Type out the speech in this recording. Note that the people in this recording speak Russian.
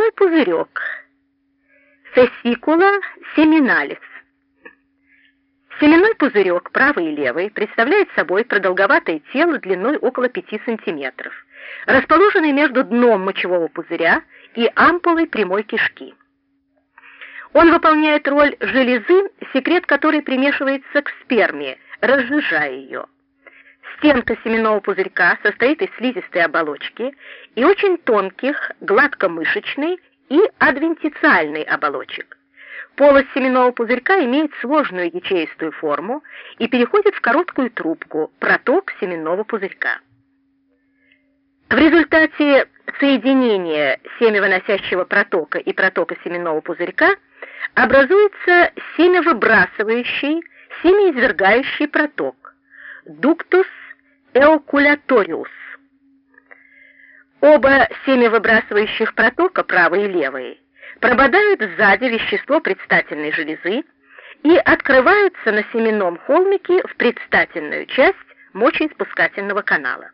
Семенной пузырек. Фессикула семиналис. Семенной пузырек, правый и левый, представляет собой продолговатое тело длиной около 5 см, расположенное между дном мочевого пузыря и ампулой прямой кишки. Он выполняет роль железы, секрет которой примешивается к сперме, разжижая ее. Стенка семенного пузырька состоит из слизистой оболочки и очень тонких, гладкомышечной и адвентициальной оболочек. Полость семенного пузырька имеет сложную ячеистую форму и переходит в короткую трубку, проток семенного пузырька. В результате соединения семявыносящего протока и протока семенного пузырька образуется семявыбрасывающий, семяизвергающий проток, дуктус эокуляториус. Оба семявыбрасывающих протока, правый и левый, прободают сзади вещество предстательной железы и открываются на семенном холмике в предстательную часть мочеиспускательного канала.